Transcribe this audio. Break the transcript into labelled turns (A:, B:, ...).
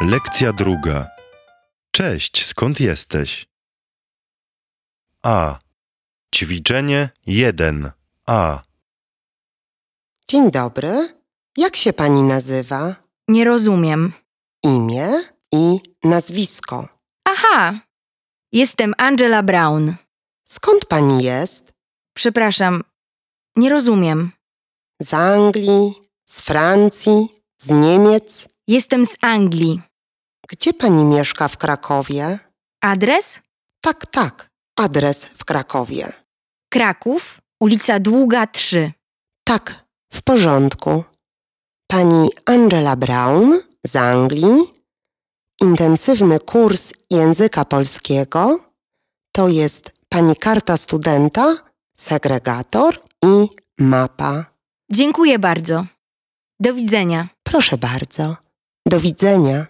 A: Lekcja druga. Cześć, skąd jesteś? A. Ćwiczenie 1. A.
B: Dzień dobry. Jak się pani nazywa?
C: Nie rozumiem.
B: Imię i nazwisko.
C: Aha! Jestem Angela Brown.
B: Skąd pani jest?
C: Przepraszam, nie rozumiem.
B: Z Anglii, z Francji, z Niemiec?
C: Jestem z Anglii.
B: Gdzie pani mieszka w Krakowie?
C: Adres?
B: Tak, tak. Adres w Krakowie.
C: Kraków, ulica Długa 3.
B: Tak, w porządku. Pani Angela Brown z Anglii. Intensywny kurs języka polskiego to jest pani karta studenta, segregator i mapa.
C: Dziękuję bardzo. Do widzenia.
B: Proszę bardzo. Do widzenia.